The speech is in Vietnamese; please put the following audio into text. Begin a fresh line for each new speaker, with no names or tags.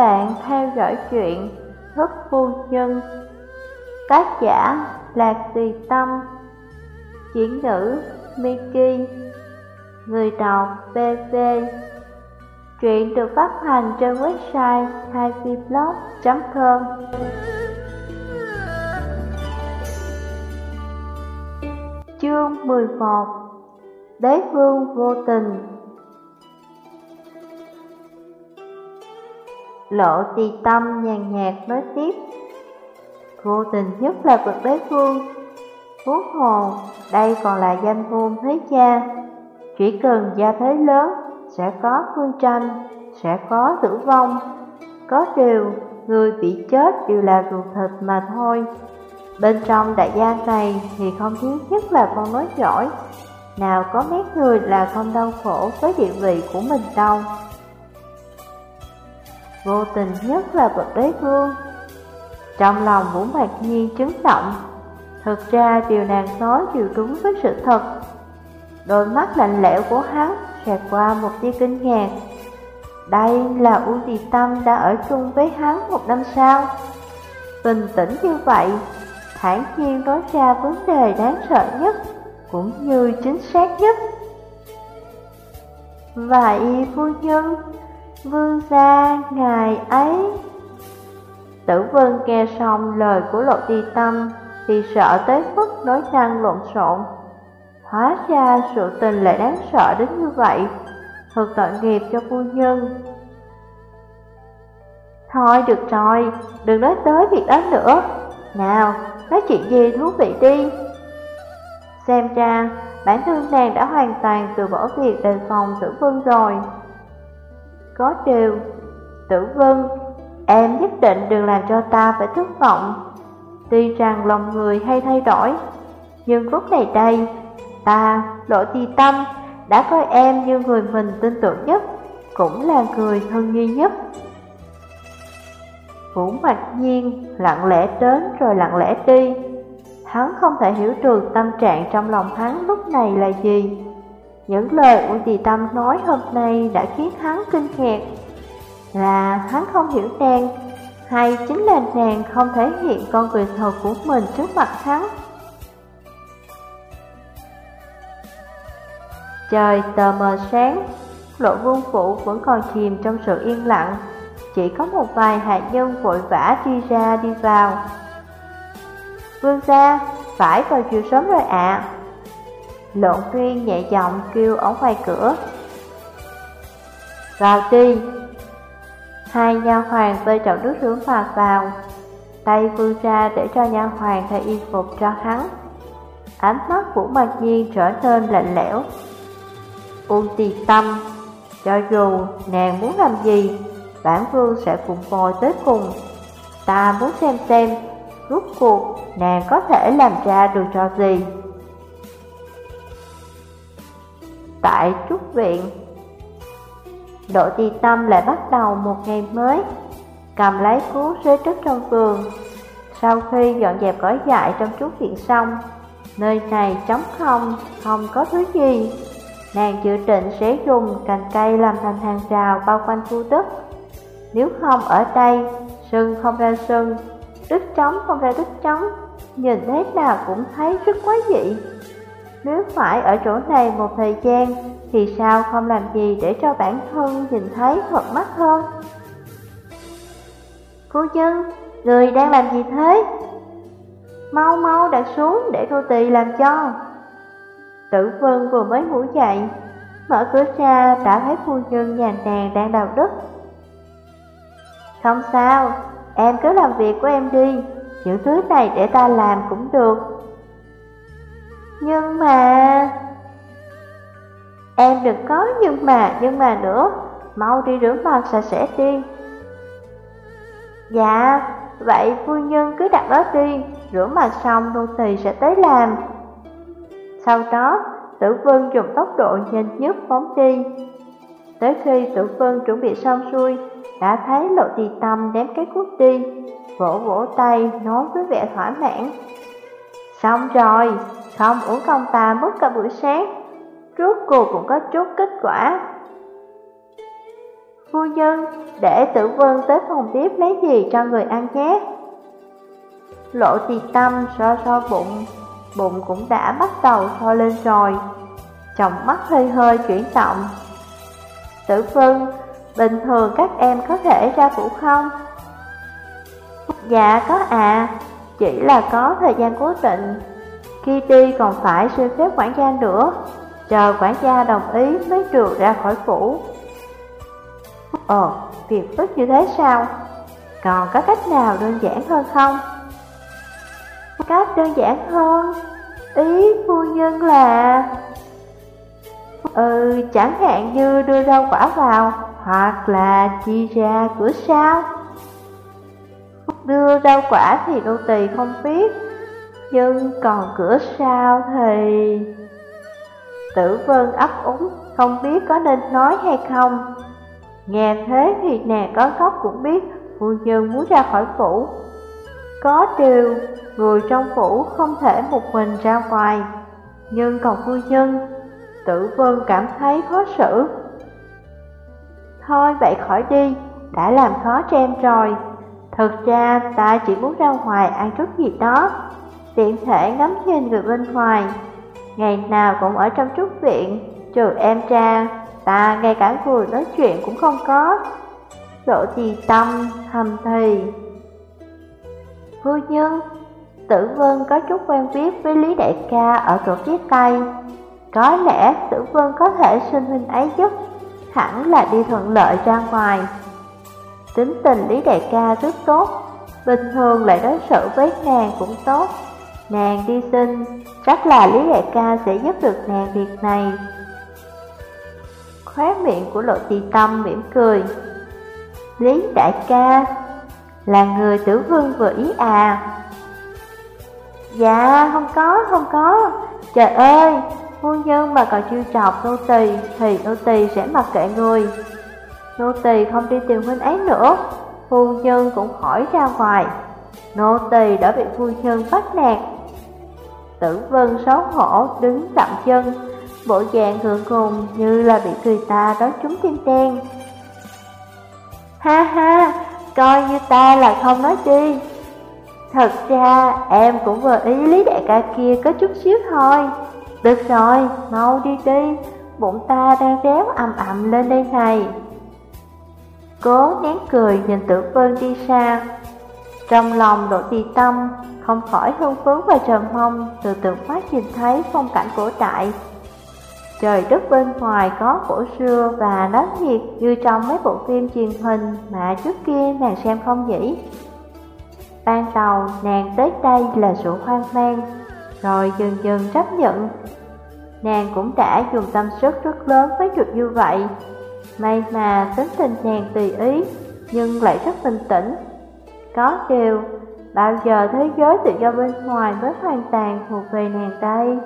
bạn theo dõi chuyện Thức Phu Nhân. Tác giả Lạc Tùy Tâm. Chuyển ngữ Miki. Người đọc BV Truyện được phát hành trên website haiviblog.com Chương 11 Đế vương vô tình. Lộ trì tâm nhàn nhạt nói tiếp. Vô tình nhất là bậc đế vương Huống hồ, đây còn là danh môn thế cha Chỉ cần gia thế lớn, sẽ có phương tranh, sẽ có tử vong. Có điều, người bị chết đều là ruột thịt mà thôi. Bên trong đại gia này thì không thiếu nhất là con nói giỏi Nào có mấy người là không đau khổ với địa vị của mình đâu. Vô tình nhất là bậc đế vương. Trong lòng Vũ Mạc Nhiên chứng động, Thực ra điều nàng nói đều đúng với sự thật. Đôi mắt lạnh lẽo của hắn xẹt qua một tia kinh ngạc. Đây là U Tì Tâm đã ở chung với hắn một năm sau. Bình tĩnh như vậy, thản nhiên nói ra vấn đề đáng sợ nhất Cũng như chính xác nhất. Vậy phu nhân Vương gia ngài ấy. Tử vân nghe xong lời của lộ ti tâm Thì sợ tới mức nói năng lộn xộn. Hóa ra sự tình lại đáng sợ đến như vậy Thật tội nghiệp cho phu nhân. Thôi được rồi, đừng nói tới việc đó nữa. Nào, nói chuyện gì thú vị đi. Xem ra, bản thân nàng đã hoàn toàn từ bỏ việc đề phòng tử vân rồi có điều Tử Vân Em nhất định đừng làm cho ta phải thất vọng. Tuy rằng lòng người hay thay đổi Nhưng lúc này đây Ta, Lộ tì Tâm Đã coi em như người mình tin tưởng nhất Cũng là người thân nghi nhất. Vũ Mạch Nhiên lặng lẽ đến rồi lặng lẽ đi. Hắn không thể hiểu được tâm trạng trong lòng hắn lúc này là gì những lời Uông Tì Tâm nói hôm nay đã khiến hắn kinh ngạc Là hắn không hiểu nàng Hay chính là nàng không thể hiện con quyền thật của mình trước mặt hắn? Trời tờ mờ sáng Lộ vương phủ vẫn còn chìm trong sự yên lặng. Chỉ có một vài hạ nhân vội vã đi ra đi vào. Vương gia, phải vào chiều sớm rồi ạ. à. Lộn tuyên nhẹ giọng kêu ở ngoài cửa. Vào đi. Hai nha hoàng bê chậu nước rửa mặt vào. Tay vươn ra để cho nha hoàng thay y phục cho hắn. Ánh mắt của mặt Nhiên trở nên lạnh lẽo. Uông tì tâm, Cho dù nàng muốn làm gì, Bản vương sẽ phụng bồi tới cùng. Ta muốn xem xem Rốt cuộc nàng có thể làm ra được cho gì. Tại trúc viện. Độ tì tâm lại bắt đầu một ngày mới, cầm lấy cuốn xế trức trong vườn. Sau khi dọn dẹp cỏ dại trong trúc viện xong, nơi này trống không, không có thứ gì. Nàng dự định sẽ dùng cành cây làm thành hàng rào bao quanh khu đất. Nếu không ở đây, sưng không ra sưng, đứt trống không ra đứt trống, nhìn thế nào cũng thấy rất quái dị. Nếu phải ở chỗ này một thời gian Thì sao không làm gì để cho bản thân nhìn thấy thuận mắt hơn? Phu nhân, người đang làm gì thế? Mau mau đặt xuống để cô tỳ làm cho. Tử Vân vừa mới ngủ dậy Mở cửa ra đã thấy phu nhân nhà nàng đang đào đất. Không sao, em cứ làm việc của em đi Những thứ này để ta làm cũng được nhưng mà... Em đừng có nhưng mà, nhưng mà nữa, mau đi rửa mặt sạch sẽ đi. Dạ, vậy phu nhân cứ đặt đó đi, rửa mặt xong nô tỳ sẽ tới làm. Sau đó, tử vân dùng tốc độ nhanh nhất phóng đi. Tới khi tử vân chuẩn bị xong xuôi, đã thấy lộ tì tâm ném cái cuốc đi, vỗ vỗ tay nói với vẻ thỏa mãn. Xong rồi, không uống không ta mất cả buổi sáng Rốt cuộc cũng có chút kết quả Phu nhân, để tử vân tới phòng tiếp lấy gì cho người ăn nhé. Lộ tì tâm so so bụng, bụng cũng đã bắt đầu so lên rồi. Trọng mắt hơi hơi chuyển động. Tử vân, bình thường các em có thể ra phủ không? Dạ có à, chỉ là có thời gian cố định. Khi đi còn phải xin phép quản gia nữa, chờ quản gia đồng ý mới được ra khỏi phủ. Ồ, việc tức như thế sao? Còn có cách nào đơn giản hơn không? Cách đơn giản hơn? Ý phu nhân là... Ừ, chẳng hạn như đưa rau quả vào, hoặc là chi ra cửa sau. Đưa rau quả thì đô tỳ không biết, nhưng còn cửa sau thì... Tử vân ấp úng, không biết có nên nói hay không. Nghe thế thì nàng có khóc cũng biết phu nhân muốn ra khỏi phủ. Có điều, người trong phủ không thể một mình ra ngoài, nhưng còn phu nhân, tử vân cảm thấy khó xử. Thôi vậy khỏi đi, đã làm khó cho em rồi. Thực ra ta chỉ muốn ra ngoài ăn chút gì đó, tiện thể ngắm nhìn người bên ngoài. Ngày nào cũng ở trong trúc viện, trừ em cha ta ngay cả người nói chuyện cũng không có. Lộ trì tâm, thầm thì. Phu nhân, tử vân có chút quen biết với Lý Đại ca ở tổ phía Tây. Có lẽ tử vân có thể xin huynh ấy giúp, hẳn là đi thuận lợi ra ngoài. Tính tình Lý Đại ca rất tốt, bình thường lại đối xử với nàng cũng tốt. Nàng đi xin, chắc là Lý Đại ca sẽ giúp được nàng việc này. Khóe miệng của lộ tì tâm mỉm cười. Lý Đại ca, là người tử vương vừa ý à? Dạ, không có, không có. Trời ơi, phu nhân mà còn chưa chọc nô tỳ thì nô tỳ sẽ mặc kệ người. Nô tỳ không đi tìm huynh ấy nữa, phu nhân cũng khỏi ra ngoài. Nô tỳ đã bị phu nhân bắt nạt. Tử vân xấu hổ đứng dậm chân, bộ dạng ngượng ngùng như là bị người ta đói trúng tim đen. Ha ha, coi như ta là không nói chi. Thật ra em cũng vừa ý lý đại ca kia có chút xíu thôi. Được rồi, mau đi đi, bụng ta đang réo ầm ầm lên đây này. Cố nén cười nhìn tử vân đi xa. Trong lòng đổ tì tâm, không khỏi hưng phấn và trần mong từ từ phát nhìn thấy phong cảnh cổ đại. Trời đất bên ngoài có cổ xưa và náo nhiệt như trong mấy bộ phim truyền hình mà trước kia nàng xem không nhỉ. Ban đầu nàng tới đây là sự hoang mang, rồi dần dần chấp nhận. Nàng cũng đã dùng tâm sức rất lớn với chuyện như vậy. May mà tính tình nàng tùy ý, nhưng lại rất bình tĩnh. Có điều, bao giờ thế giới tự do bên ngoài mới hoàn toàn thuộc về nàng đây?